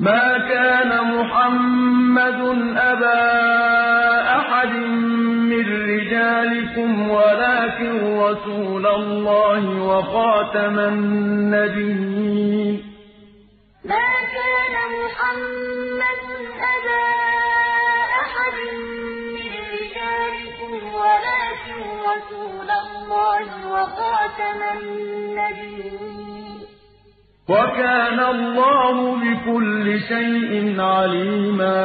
مَا كَانَ مُحَمَّدٌ أَبَا أَحَدٍ مِّن رِّجَالِكُمْ وَلَٰكِن رَّسُولَ اللَّهِ وَخَاتَمَ النَّبِيِّينَ. مَا كَانَ مُحَمَّدٌ أَبَا أَحَدٍ مِّن رِّجَالِكُمْ وَلَٰكِن رَّسُولَ اللَّهِ وَخَاتَمَ النَّبِيِّينَ ۗ. وَكَانَ اللَّهُ بِكُلِّ شَيْءٍ عَلِيمًا.